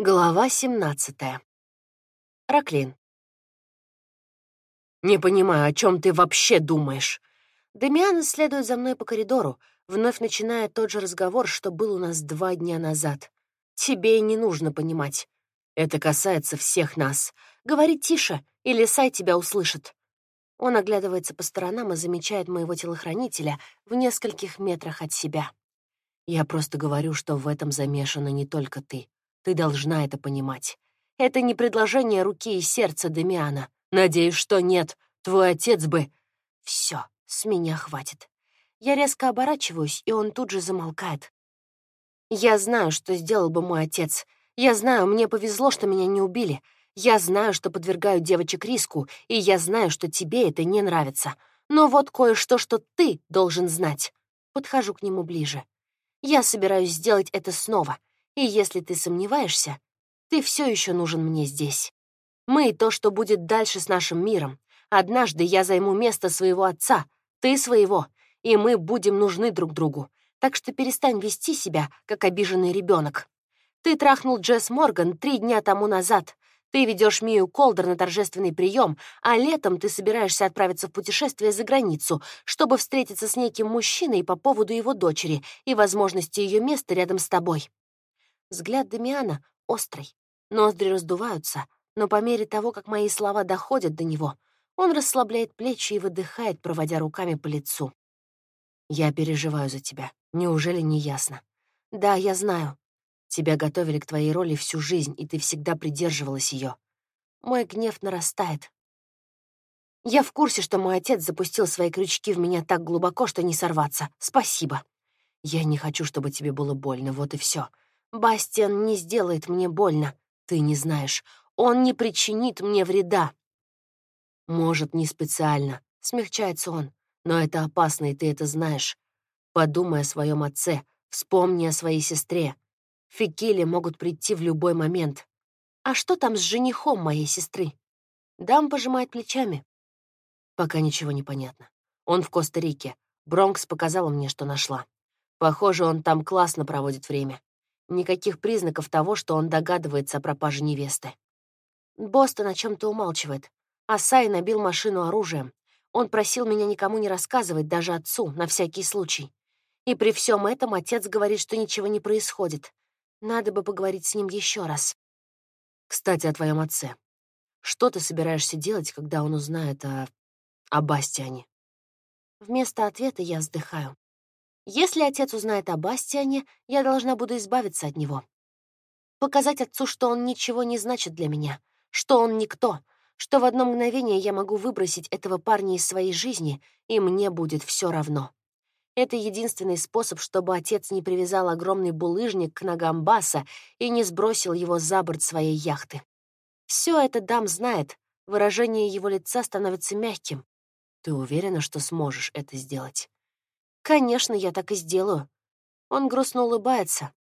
Глава 17. Раклин. «Не понимаю, о чем ты вообще думаешь?» Дамиан следует за мной по коридору, вновь начиная тот же разговор, что был у нас два дня назад. «Тебе и не нужно понимать. Это касается всех нас. Говори тише, или Сай тебя услышит». Он оглядывается по сторонам и замечает моего телохранителя в нескольких метрах от себя. Я просто говорю, что в этом замешана не только ты. Ты должна это понимать. Это не предложение руки и сердца Демиана. Надеюсь, что нет. Твой отец бы... Все, с меня хватит. Я резко оборачиваюсь, и он тут же замолкает. Я знаю, что сделал бы мой отец. Я знаю, мне повезло, что меня не убили. Я знаю, что подвергаю девочек риску, и я знаю, что тебе это не нравится. Но вот кое-что, что ты должен знать. Подхожу к нему ближе. Я собираюсь сделать это снова — и если ты сомневаешься, ты все еще нужен мне здесь. Мы — то, что будет дальше с нашим миром. Однажды я займу место своего отца, ты своего, и мы будем нужны друг другу. Так что перестань вести себя, как обиженный ребенок. Ты трахнул Джесс Морган три дня тому назад. Ты ведешь Мию Колдер на торжественный прием, а летом ты собираешься отправиться в путешествие за границу, чтобы встретиться с неким мужчиной по поводу его дочери и возможности ее места рядом с тобой. Взгляд Дамиана острый, ноздри раздуваются, но по мере того, как мои слова доходят до него, он расслабляет плечи и выдыхает, проводя руками по лицу. «Я переживаю за тебя. Неужели не ясно?» «Да, я знаю. Тебя готовили к твоей роли всю жизнь, и ты всегда придерживалась ее. Мой гнев нарастает. Я в курсе, что мой отец запустил свои крючки в меня так глубоко, что не сорваться. Спасибо. Я не хочу, чтобы тебе было больно, вот и все. Бастиан не сделает мне больно. Ты не знаешь. Он не причинит мне вреда. Может, не специально, смягчается он. Но это опасно, и ты это знаешь. Подумай о своем отце, вспомни о своей сестре. Фикели могут прийти в любой момент. А что там с женихом моей сестры? Дам пожимает плечами. Пока ничего не понятно. Он в Коста-Рике. Бронкс показала мне, что нашла. Похоже, он там классно проводит время. Никаких признаков того, что он догадывается о пропаже невесты. Бостон о чем-то умалчивает. Асай набил машину оружием. Он просил меня никому не рассказывать, даже отцу, на всякий случай. И при всем этом отец говорит, что ничего не происходит. Надо бы поговорить с ним еще раз. Кстати, о твоем отце. Что ты собираешься делать, когда он узнает о... о Бастиане? Вместо ответа я вздыхаю. Если отец узнает о Бастиане, я должна буду избавиться от него. Показать отцу, что он ничего не значит для меня, что он никто, что в одно мгновение я могу выбросить этого парня из своей жизни, и мне будет все равно. Это единственный способ, чтобы отец не привязал огромный булыжник к ногам Баса и не сбросил его за борт своей яхты. Все это дам знает, выражение его лица становится мягким. Ты уверена, что сможешь это сделать? Конечно, я так и сделаю. Он грустно улыбается.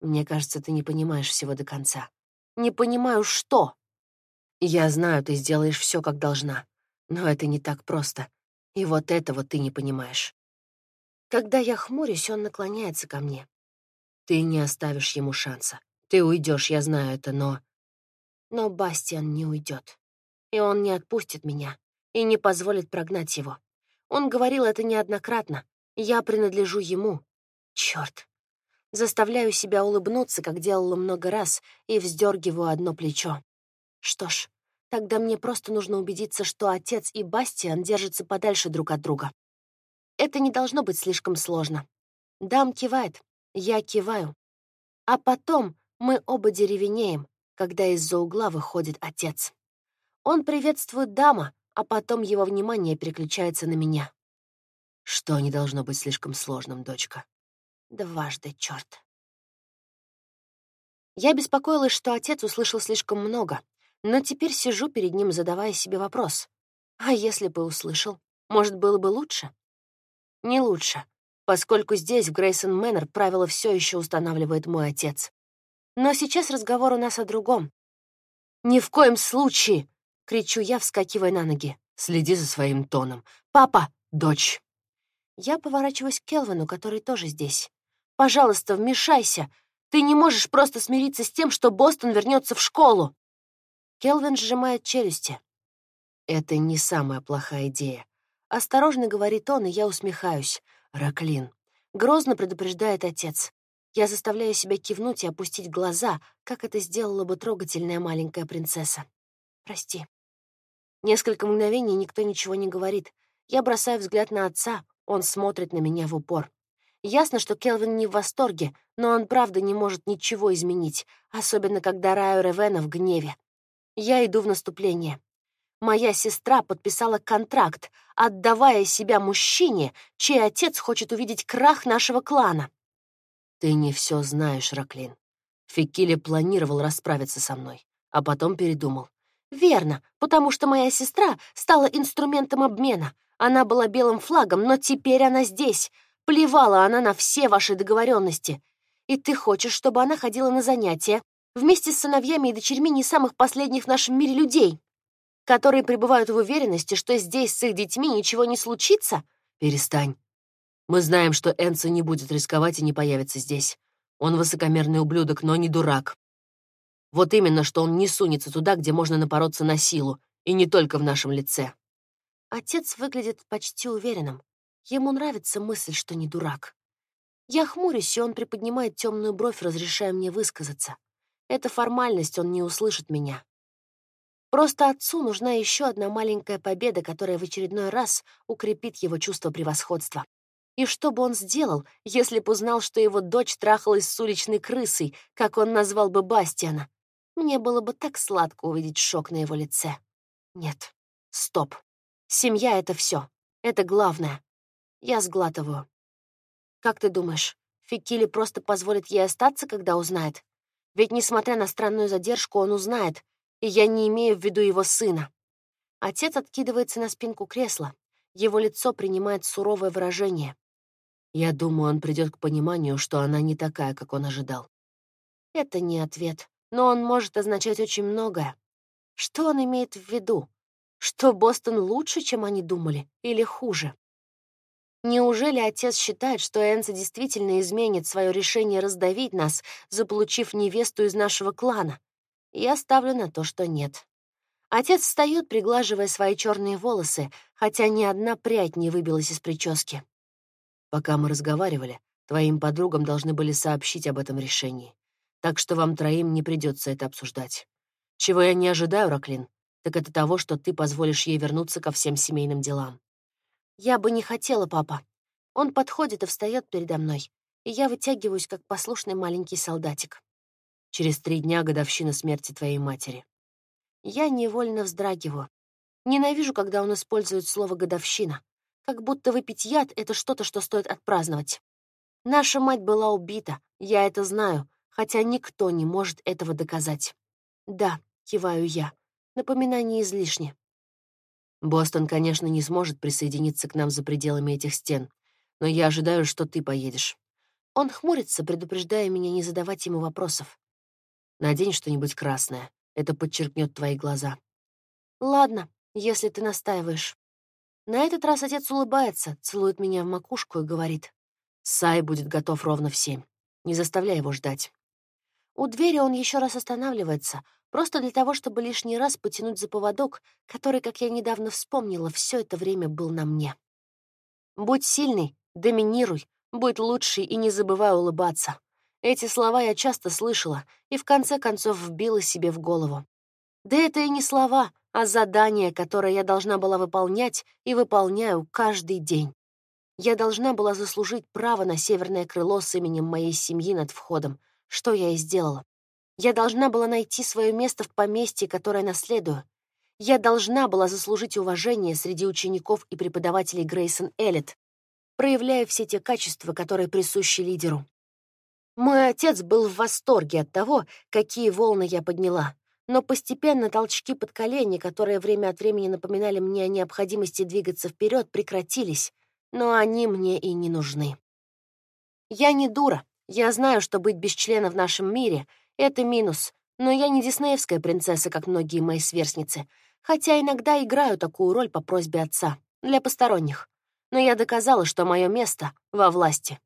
Мне кажется, ты не понимаешь всего до конца. Не понимаю, что. Я знаю, ты сделаешь все, как должна. Но это не так просто. И вот этого ты не понимаешь. Когда я хмурюсь, он наклоняется ко мне. Ты не оставишь ему шанса. Ты уйдешь, я знаю это, но... Но Бастиан не уйдет. И он не отпустит меня. И не позволит прогнать его. Он говорил это неоднократно. Я принадлежу ему. Черт. Заставляю себя улыбнуться, как делала много раз, и вздергиваю одно плечо. Что ж, тогда мне просто нужно убедиться, что отец и Бастиан держатся подальше друг от друга. Это не должно быть слишком сложно. Дам кивает, я киваю. А потом мы оба деревенеем, когда из-за угла выходит отец. Он приветствует дама, а потом его внимание переключается на меня. Что не должно быть слишком сложным, дочка? Дважды, черт. Я беспокоилась, что отец услышал слишком много, но теперь сижу перед ним, задавая себе вопрос. А если бы услышал, может, было бы лучше? Не лучше, поскольку здесь, в Грейсон Мэннер, правила все еще устанавливает мой отец. Но сейчас разговор у нас о другом. «Ни в коем случае!» — кричу я, вскакивая на ноги. «Следи за своим тоном. Папа, дочь!» Я поворачиваюсь к Келвину, который тоже здесь. «Пожалуйста, вмешайся. Ты не можешь просто смириться с тем, что Бостон вернется в школу. Келвин сжимает челюсти. Это не самая плохая идея. Осторожно говорит он, и я усмехаюсь. Раклин. Грозно предупреждает отец. Я заставляю себя кивнуть и опустить глаза, как это сделала бы трогательная маленькая принцесса. Прости. Несколько мгновений никто ничего не говорит. Я бросаю взгляд на отца, он смотрит на меня в упор. Ясно, что Келвин не в восторге, но он правда не может ничего изменить, особенно когда Раю Ревена в гневе. Я иду в наступление. Моя сестра подписала контракт, отдавая себя мужчине, чей отец хочет увидеть крах нашего клана. Ты не все знаешь, Раклин. Фикили планировал расправиться со мной, а потом передумал. Верно, потому что моя сестра стала инструментом обмена. Она была белым флагом, но теперь она здесь. Плевала она на все ваши договоренности. И ты хочешь, чтобы она ходила на занятия вместе с сыновьями и дочерьми не самых последних в нашем мире людей, которые пребывают в уверенности, что здесь с их детьми ничего не случится? Перестань. Мы знаем, что Энса не будет рисковать и не появится здесь. Он высокомерный ублюдок, но не дурак. Вот именно, что он не сунется туда, где можно напороться на силу, и не только в нашем лице. Отец выглядит почти уверенным. Ему нравится мысль, что не дурак. Я хмурюсь, и он приподнимает темную бровь, разрешая мне высказаться. Это формальность, он не услышит меня. Просто отцу нужна еще одна маленькая победа, которая в очередной раз укрепит его чувство превосходства. И что бы он сделал, если бы узнал, что его дочь трахалась с уличной крысой, как он назвал бы Бастиана? Мне было бы так сладко увидеть шок на его лице. Нет, стоп. Семья — это все. Это главное. Я сглатываю. Как ты думаешь, Фикили просто позволит ей остаться, когда узнает? Ведь, несмотря на странную задержку, он узнает, и я не имею в виду его сына. Отец откидывается на спинку кресла. Его лицо принимает суровое выражение. Я думаю, он придет к пониманию, что она не такая, как он ожидал. Это не ответ но он может означать очень многое. Что он имеет в виду? Что Бостон лучше, чем они думали, или хуже? Неужели отец считает, что Энса действительно изменит свое решение раздавить нас, заполучив невесту из нашего клана? Я ставлю на то, что нет. Отец встает, приглаживая свои черные волосы, хотя ни одна прядь не выбилась из прически. Пока мы разговаривали, твоим подругам должны были сообщить об этом решении так что вам троим не придется это обсуждать. Чего я не ожидаю, Раклин, так это того, что ты позволишь ей вернуться ко всем семейным делам. Я бы не хотела, папа. Он подходит и встает передо мной, и я вытягиваюсь, как послушный маленький солдатик. Через три дня годовщина смерти твоей матери. Я невольно вздрагиваю. Ненавижу, когда он использует слово «годовщина», как будто выпить яд — это что-то, что стоит отпраздновать. Наша мать была убита, я это знаю, хотя никто не может этого доказать. Да, киваю я. Напоминание излишне. Бостон, конечно, не сможет присоединиться к нам за пределами этих стен, но я ожидаю, что ты поедешь. Он хмурится, предупреждая меня не задавать ему вопросов. Надень что-нибудь красное. Это подчеркнет твои глаза. Ладно, если ты настаиваешь. На этот раз отец улыбается, целует меня в макушку и говорит. Сай будет готов ровно в семь. Не заставляй его ждать. У двери он еще раз останавливается, просто для того, чтобы лишний раз потянуть за поводок, который, как я недавно вспомнила, все это время был на мне. «Будь сильный, доминируй, будь лучший и не забывай улыбаться». Эти слова я часто слышала и в конце концов вбила себе в голову. Да это и не слова, а задание, которое я должна была выполнять и выполняю каждый день. Я должна была заслужить право на северное крыло с именем моей семьи над входом, что я и сделала. Я должна была найти свое место в поместье, которое наследую. Я должна была заслужить уважение среди учеников и преподавателей Грейсон Эллит, проявляя все те качества, которые присущи лидеру. Мой отец был в восторге от того, какие волны я подняла, но постепенно толчки под колени, которые время от времени напоминали мне о необходимости двигаться вперед, прекратились, но они мне и не нужны. Я не дура, я знаю, что быть без члена в нашем мире — это минус, но я не диснеевская принцесса, как многие мои сверстницы, хотя иногда играю такую роль по просьбе отца, для посторонних. Но я доказала, что мое место во власти.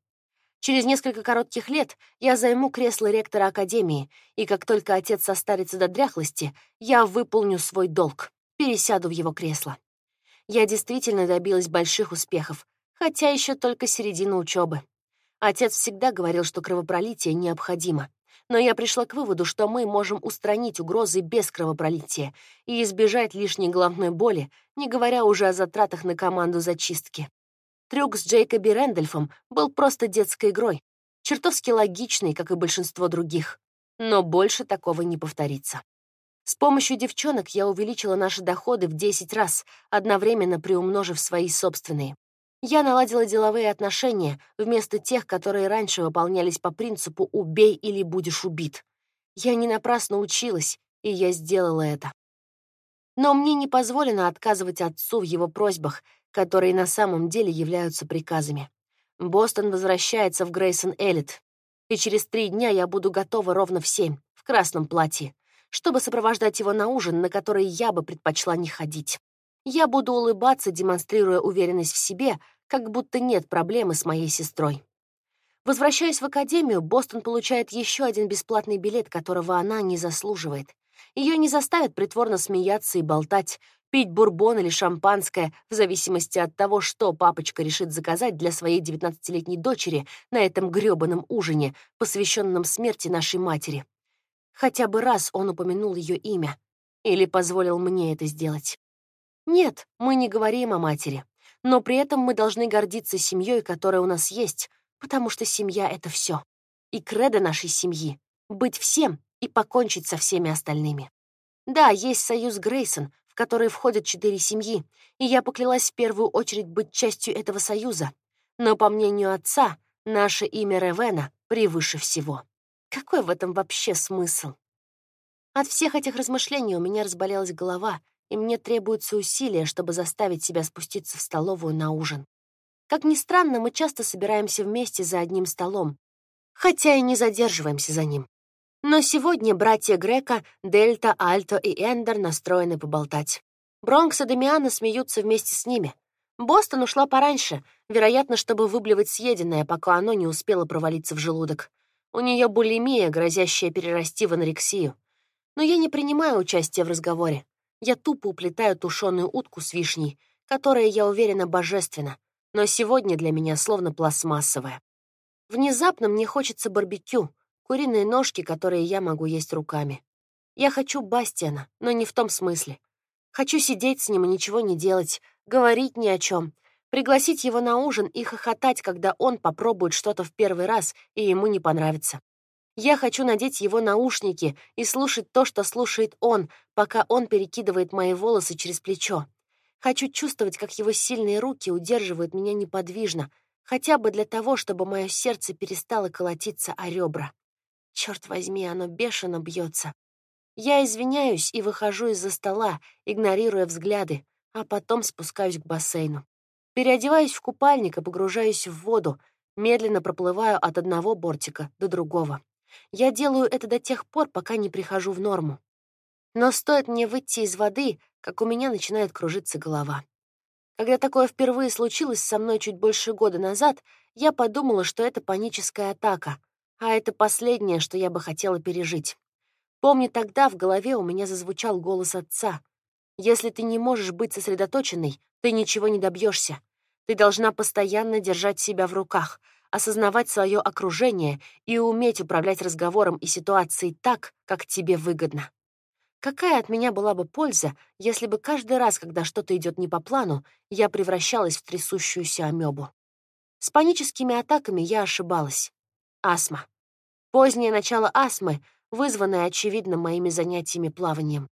Через несколько коротких лет я займу кресло ректора Академии, и как только отец состарится до дряхлости, я выполню свой долг, пересяду в его кресло. Я действительно добилась больших успехов, хотя еще только середина учебы. Отец всегда говорил, что кровопролитие необходимо, но я пришла к выводу, что мы можем устранить угрозы без кровопролития и избежать лишней головной боли, не говоря уже о затратах на команду зачистки. Трюк с Джейкоби Рэндольфом был просто детской игрой, чертовски логичный, как и большинство других. Но больше такого не повторится. С помощью девчонок я увеличила наши доходы в 10 раз, одновременно приумножив свои собственные. Я наладила деловые отношения вместо тех, которые раньше выполнялись по принципу «убей или будешь убит». Я не напрасно училась, и я сделала это. Но мне не позволено отказывать отцу в его просьбах, которые на самом деле являются приказами. Бостон возвращается в Грейсон Эллит, и через три дня я буду готова ровно в семь, в красном платье, чтобы сопровождать его на ужин, на который я бы предпочла не ходить. Я буду улыбаться, демонстрируя уверенность в себе, как будто нет проблемы с моей сестрой. Возвращаясь в академию, Бостон получает еще один бесплатный билет, которого она не заслуживает. Ее не заставят притворно смеяться и болтать, пить бурбон или шампанское, в зависимости от того, что папочка решит заказать для своей 19-летней дочери на этом грёбаном ужине, посвященном смерти нашей матери. Хотя бы раз он упомянул ее имя или позволил мне это сделать. Нет, мы не говорим о матери, но при этом мы должны гордиться семьей, которая у нас есть, потому что семья — это все. И кредо нашей семьи — быть всем и покончить со всеми остальными. Да, есть союз Грейсон, в который входят четыре семьи, и я поклялась в первую очередь быть частью этого союза. Но, по мнению отца, наше имя Ревена превыше всего. Какой в этом вообще смысл? От всех этих размышлений у меня разболелась голова, и мне требуются усилия, чтобы заставить себя спуститься в столовую на ужин. Как ни странно, мы часто собираемся вместе за одним столом, хотя и не задерживаемся за ним. Но сегодня братья Грека, Дельта, Альто и Эндер настроены поболтать. Бронкс и Дамиана смеются вместе с ними. Бостон ушла пораньше, вероятно, чтобы выблевать съеденное, пока оно не успело провалиться в желудок. У нее булимия, грозящая перерасти в анорексию. Но я не принимаю участия в разговоре. Я тупо уплетаю тушеную утку с вишней, которая, я уверена, божественна, но сегодня для меня словно пластмассовая. Внезапно мне хочется барбекю, куриные ножки, которые я могу есть руками. Я хочу Бастиана, но не в том смысле. Хочу сидеть с ним и ничего не делать, говорить ни о чем, пригласить его на ужин и хохотать, когда он попробует что-то в первый раз и ему не понравится. Я хочу надеть его наушники и слушать то, что слушает он, пока он перекидывает мои волосы через плечо. Хочу чувствовать, как его сильные руки удерживают меня неподвижно, хотя бы для того, чтобы мое сердце перестало колотиться о ребра. Черт возьми, оно бешено бьется. Я извиняюсь и выхожу из-за стола, игнорируя взгляды, а потом спускаюсь к бассейну. Переодеваюсь в купальник и погружаюсь в воду, медленно проплываю от одного бортика до другого. Я делаю это до тех пор, пока не прихожу в норму. Но стоит мне выйти из воды, как у меня начинает кружиться голова. Когда такое впервые случилось со мной чуть больше года назад, я подумала, что это паническая атака, а это последнее, что я бы хотела пережить. Помню, тогда в голове у меня зазвучал голос отца. «Если ты не можешь быть сосредоточенной, ты ничего не добьешься. Ты должна постоянно держать себя в руках, осознавать свое окружение и уметь управлять разговором и ситуацией так, как тебе выгодно. Какая от меня была бы польза, если бы каждый раз, когда что-то идет не по плану, я превращалась в трясущуюся амебу? С паническими атаками я ошибалась. Астма. Позднее начало астмы, вызванное, очевидно, моими занятиями плаванием.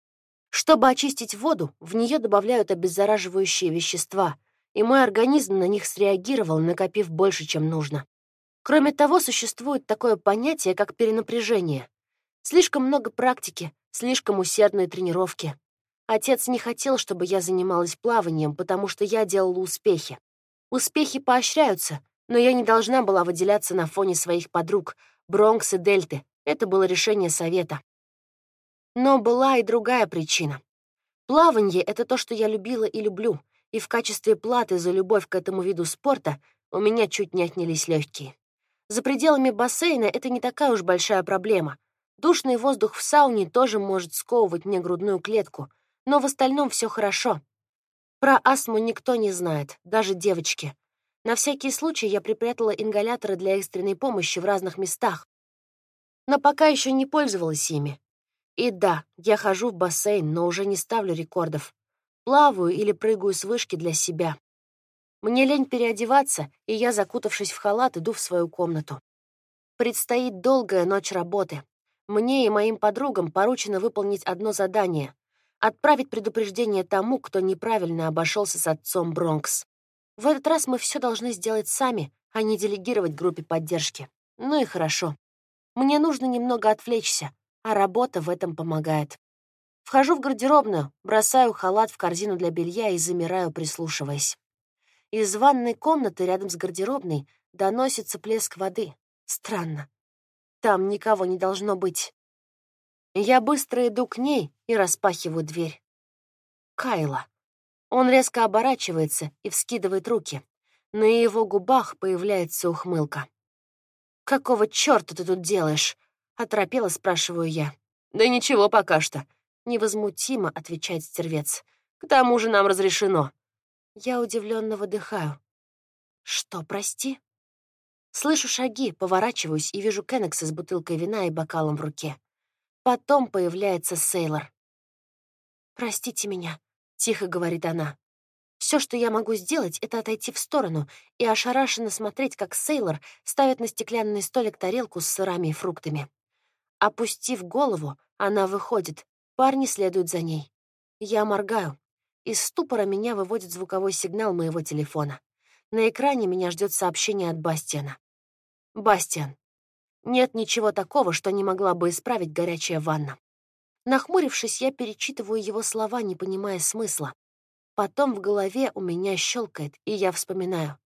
Чтобы очистить воду, в нее добавляют обеззараживающие вещества — и мой организм на них среагировал, накопив больше, чем нужно. Кроме того, существует такое понятие, как перенапряжение. Слишком много практики, слишком усердные тренировки. Отец не хотел, чтобы я занималась плаванием, потому что я делала успехи. Успехи поощряются, но я не должна была выделяться на фоне своих подруг, Бронкс и Дельты. Это было решение совета. Но была и другая причина. Плавание — это то, что я любила и люблю, и в качестве платы за любовь к этому виду спорта у меня чуть не отнялись легкие. За пределами бассейна это не такая уж большая проблема. Душный воздух в сауне тоже может сковывать мне грудную клетку, но в остальном все хорошо. Про астму никто не знает, даже девочки. На всякий случай я припрятала ингаляторы для экстренной помощи в разных местах, но пока еще не пользовалась ими. И да, я хожу в бассейн, но уже не ставлю рекордов. Плаваю или прыгаю с вышки для себя. Мне лень переодеваться, и я, закутавшись в халат, иду в свою комнату. Предстоит долгая ночь работы. Мне и моим подругам поручено выполнить одно задание — отправить предупреждение тому, кто неправильно обошелся с отцом Бронкс. В этот раз мы все должны сделать сами, а не делегировать группе поддержки. Ну и хорошо. Мне нужно немного отвлечься, а работа в этом помогает. Вхожу в гардеробную, бросаю халат в корзину для белья и замираю, прислушиваясь. Из ванной комнаты рядом с гардеробной доносится плеск воды. Странно. Там никого не должно быть. Я быстро иду к ней и распахиваю дверь. Кайла. Он резко оборачивается и вскидывает руки. На его губах появляется ухмылка. «Какого чёрта ты тут делаешь?» — оторопела, спрашиваю я. «Да ничего пока что», — невозмутимо отвечает стервец. «К тому же нам разрешено. Я удивленно выдыхаю. Что, прости? Слышу шаги, поворачиваюсь и вижу Кеннекса с бутылкой вина и бокалом в руке. Потом появляется Сейлор. «Простите меня», — тихо говорит она. Все, что я могу сделать, это отойти в сторону и ошарашенно смотреть, как Сейлор ставит на стеклянный столик тарелку с сырами и фруктами. Опустив голову, она выходит. Парни следуют за ней. Я моргаю. Из ступора меня выводит звуковой сигнал моего телефона. На экране меня ждет сообщение от Бастиана. «Бастиан, нет ничего такого, что не могла бы исправить горячая ванна». Нахмурившись, я перечитываю его слова, не понимая смысла. Потом в голове у меня щелкает, и я вспоминаю.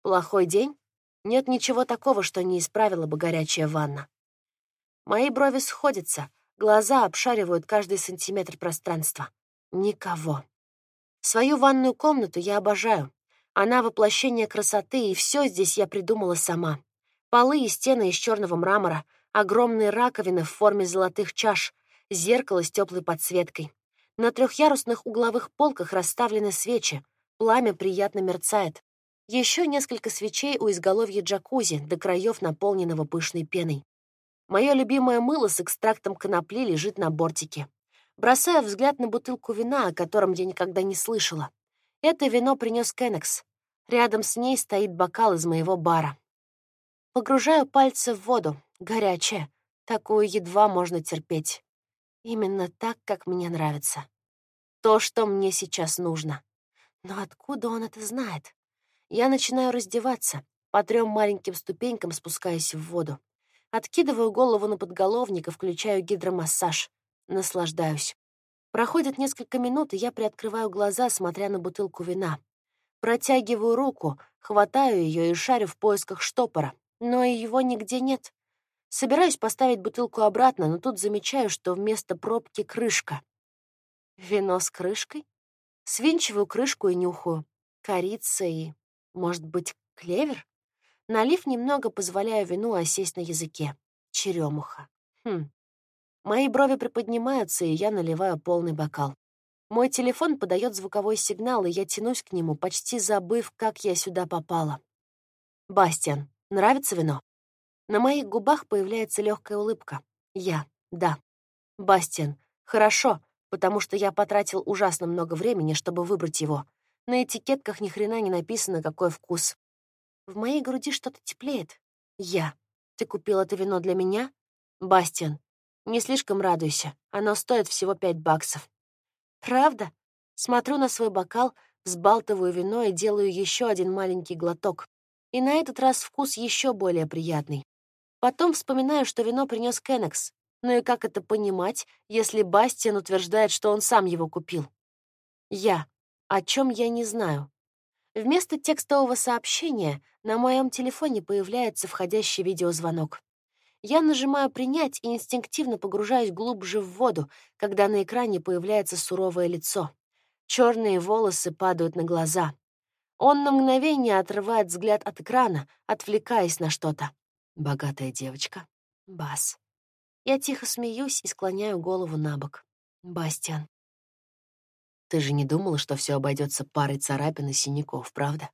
«Плохой день? Нет ничего такого, что не исправила бы горячая ванна». Мои брови сходятся, глаза обшаривают каждый сантиметр пространства. Никого. Свою ванную комнату я обожаю. Она воплощение красоты, и все здесь я придумала сама. Полы и стены из черного мрамора, огромные раковины в форме золотых чаш, зеркало с теплой подсветкой. На трехъярусных угловых полках расставлены свечи, пламя приятно мерцает. Еще несколько свечей у изголовья джакузи, до краев наполненного пышной пеной. Мое любимое мыло с экстрактом конопли лежит на бортике. Бросаю взгляд на бутылку вина, о котором я никогда не слышала. Это вино принес Кеннекс. Рядом с ней стоит бокал из моего бара. Погружаю пальцы в воду, горячая. Такую едва можно терпеть. Именно так, как мне нравится. То, что мне сейчас нужно. Но откуда он это знает? Я начинаю раздеваться, по трем маленьким ступенькам спускаясь в воду. Откидываю голову на подголовник и включаю гидромассаж. Наслаждаюсь. Проходит несколько минут, и я приоткрываю глаза, смотря на бутылку вина. Протягиваю руку, хватаю ее и шарю в поисках штопора, но его нигде нет. Собираюсь поставить бутылку обратно, но тут замечаю, что вместо пробки крышка. Вино с крышкой? Свинчиваю крышку и нюхаю. Корица и, может быть, клевер? Налив немного, позволяю вину осесть на языке. Черемуха. Хм, Мои брови приподнимаются, и я наливаю полный бокал. Мой телефон подает звуковой сигнал, и я тянусь к нему, почти забыв, как я сюда попала. «Бастиан, нравится вино?» На моих губах появляется легкая улыбка. Я, да. «Бастиан, хорошо, потому что я потратил ужасно много времени, чтобы выбрать его. На этикетках ни хрена не написано, какой вкус. В моей груди что-то теплеет. Я. Ты купил это вино для меня? Бастиан, не слишком радуйся, оно стоит всего пять баксов. Правда? Смотрю на свой бокал, взбалтываю вино и делаю еще один маленький глоток. И на этот раз вкус еще более приятный. Потом вспоминаю, что вино принес Кеннекс. Ну и как это понимать, если Бастиан утверждает, что он сам его купил? Я. О чем я не знаю. Вместо текстового сообщения на моем телефоне появляется входящий видеозвонок. Я нажимаю «Принять» и инстинктивно погружаюсь глубже в воду, когда на экране появляется суровое лицо. Черные волосы падают на глаза. Он на мгновение отрывает взгляд от экрана, отвлекаясь на что-то. Богатая девочка. Бас. Я тихо смеюсь и склоняю голову на бок. Бастиан. Ты же не думала, что все обойдется парой царапин и синяков, правда?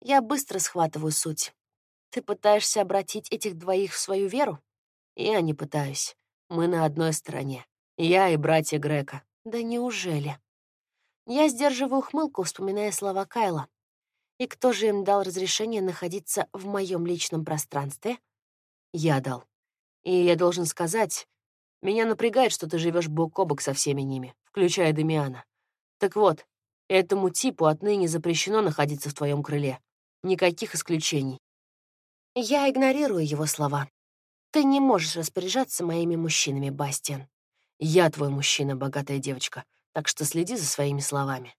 Я быстро схватываю суть. Ты пытаешься обратить этих двоих в свою веру? Я не пытаюсь. Мы на одной стороне. Я и братья Грека. Да неужели? Я сдерживаю ухмылку, вспоминая слова Кайла. И кто же им дал разрешение находиться в моем личном пространстве? Я дал. И я должен сказать, меня напрягает, что ты живешь бок о бок со всеми ними, включая Дамиана. Так вот, этому типу отныне запрещено находиться в твоем крыле. Никаких исключений. Я игнорирую его слова. Ты не можешь распоряжаться моими мужчинами, Бастиан. Я твой мужчина, богатая девочка, так что следи за своими словами.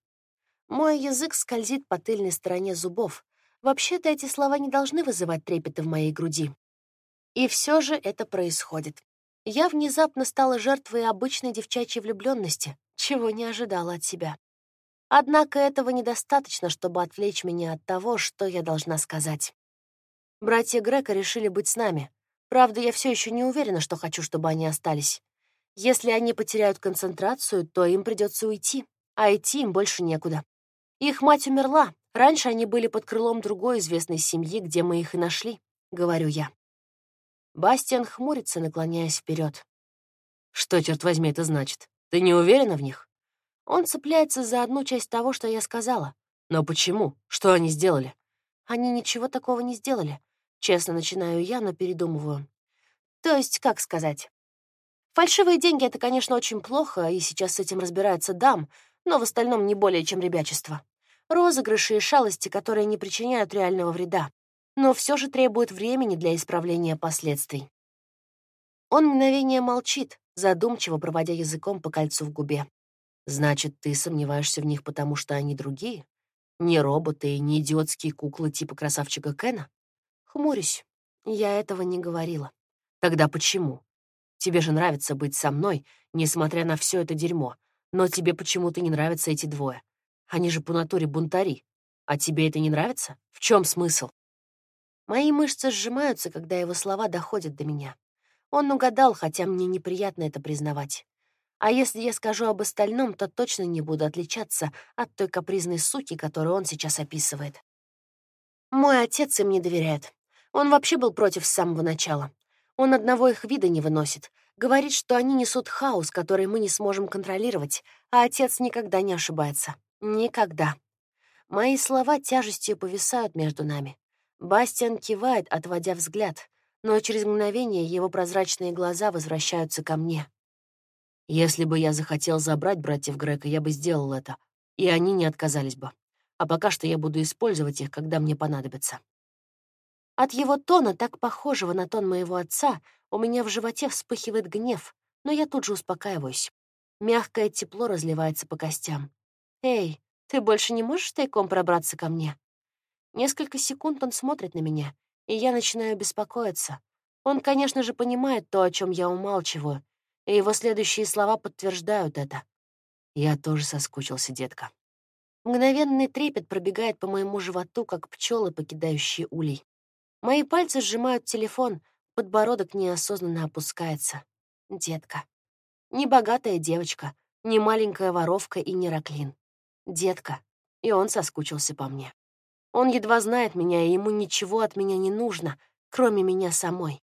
Мой язык скользит по тыльной стороне зубов. Вообще-то эти слова не должны вызывать трепета в моей груди. И все же это происходит. Я внезапно стала жертвой обычной девчачьей влюбленности, чего не ожидала от себя. Однако этого недостаточно, чтобы отвлечь меня от того, что я должна сказать. Братья Грека решили быть с нами. Правда, я все еще не уверена, что хочу, чтобы они остались. Если они потеряют концентрацию, то им придется уйти, а идти им больше некуда. Их мать умерла. Раньше они были под крылом другой известной семьи, где мы их и нашли, — говорю я. Бастиан хмурится, наклоняясь вперед. Что, черт возьми, это значит? Ты не уверена в них? Он цепляется за одну часть того, что я сказала. Но почему? Что они сделали? Они ничего такого не сделали. Честно начинаю я, но передумываю. То есть, как сказать? Фальшивые деньги — это, конечно, очень плохо, и сейчас с этим разбирается дам, но в остальном не более чем ребячество. Розыгрыши и шалости, которые не причиняют реального вреда но все же требует времени для исправления последствий. Он мгновение молчит, задумчиво проводя языком по кольцу в губе. «Значит, ты сомневаешься в них, потому что они другие? Не роботы и не идиотские куклы типа красавчика Кена?» Хмурюсь. Я этого не говорила. «Тогда почему? Тебе же нравится быть со мной, несмотря на все это дерьмо, но тебе почему-то не нравятся эти двое. Они же по натуре бунтари. А тебе это не нравится? В чем смысл?» Мои мышцы сжимаются, когда его слова доходят до меня. Он угадал, хотя мне неприятно это признавать. А если я скажу об остальном, то точно не буду отличаться от той капризной суки, которую он сейчас описывает. Мой отец им не доверяет. Он вообще был против с самого начала. Он одного их вида не выносит. Говорит, что они несут хаос, который мы не сможем контролировать, а отец никогда не ошибается. Никогда. Мои слова тяжестью повисают между нами. Бастиан кивает, отводя взгляд, но через мгновение его прозрачные глаза возвращаются ко мне. Если бы я захотел забрать братьев Грека, я бы сделал это, и они не отказались бы. А пока что я буду использовать их, когда мне понадобится. От его тона, так похожего на тон моего отца, у меня в животе вспыхивает гнев, но я тут же успокаиваюсь. Мягкое тепло разливается по костям. «Эй, ты больше не можешь тайком пробраться ко мне?» Несколько секунд он смотрит на меня, и я начинаю беспокоиться. Он, конечно же, понимает то, о чем я умалчиваю, и его следующие слова подтверждают это. Я тоже соскучился, детка. Мгновенный трепет пробегает по моему животу, как пчелы, покидающие улей. Мои пальцы сжимают телефон, подбородок неосознанно опускается. Детка. Не богатая девочка, не маленькая воровка и не Раклин. Детка. И он соскучился по мне. Он едва знает меня, и ему ничего от меня не нужно, кроме меня самой.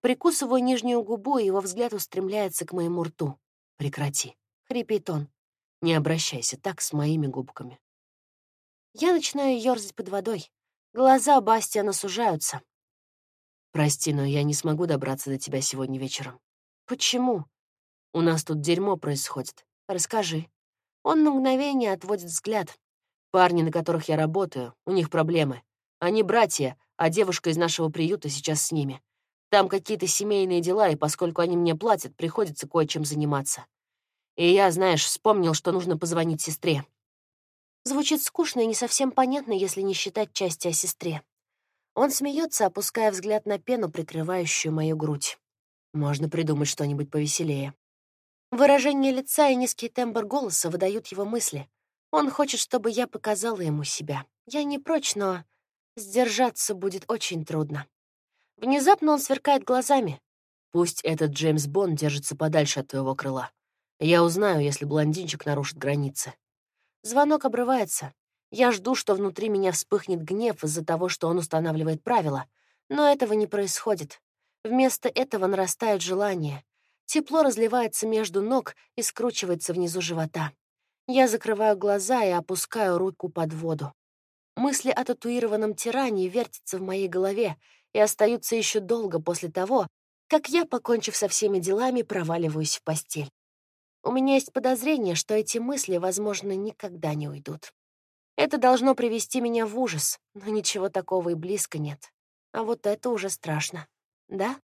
Прикусываю нижнюю губу, и его взгляд устремляется к моему рту. «Прекрати», — хрипит он. «Не обращайся так с моими губками». Я начинаю ёрзать под водой. Глаза Бастиана сужаются. «Прости, но я не смогу добраться до тебя сегодня вечером». «Почему?» «У нас тут дерьмо происходит. Расскажи». Он на мгновение отводит взгляд, Парни, на которых я работаю, у них проблемы. Они братья, а девушка из нашего приюта сейчас с ними. Там какие-то семейные дела, и поскольку они мне платят, приходится кое-чем заниматься. И я, знаешь, вспомнил, что нужно позвонить сестре. Звучит скучно и не совсем понятно, если не считать части о сестре. Он смеется, опуская взгляд на пену, прикрывающую мою грудь. Можно придумать что-нибудь повеселее. Выражение лица и низкий тембр голоса выдают его мысли. Он хочет, чтобы я показала ему себя. Я не прочь, но сдержаться будет очень трудно. Внезапно он сверкает глазами. Пусть этот Джеймс Бонд держится подальше от твоего крыла. Я узнаю, если блондинчик нарушит границы. Звонок обрывается. Я жду, что внутри меня вспыхнет гнев из-за того, что он устанавливает правила, но этого не происходит. Вместо этого нарастает желание. Тепло разливается между ног и скручивается внизу живота. Я закрываю глаза и опускаю руку под воду. Мысли о татуированном тиране вертятся в моей голове и остаются еще долго после того, как я, покончив со всеми делами, проваливаюсь в постель. У меня есть подозрение, что эти мысли, возможно, никогда не уйдут. Это должно привести меня в ужас, но ничего такого и близко нет. А вот это уже страшно. Да?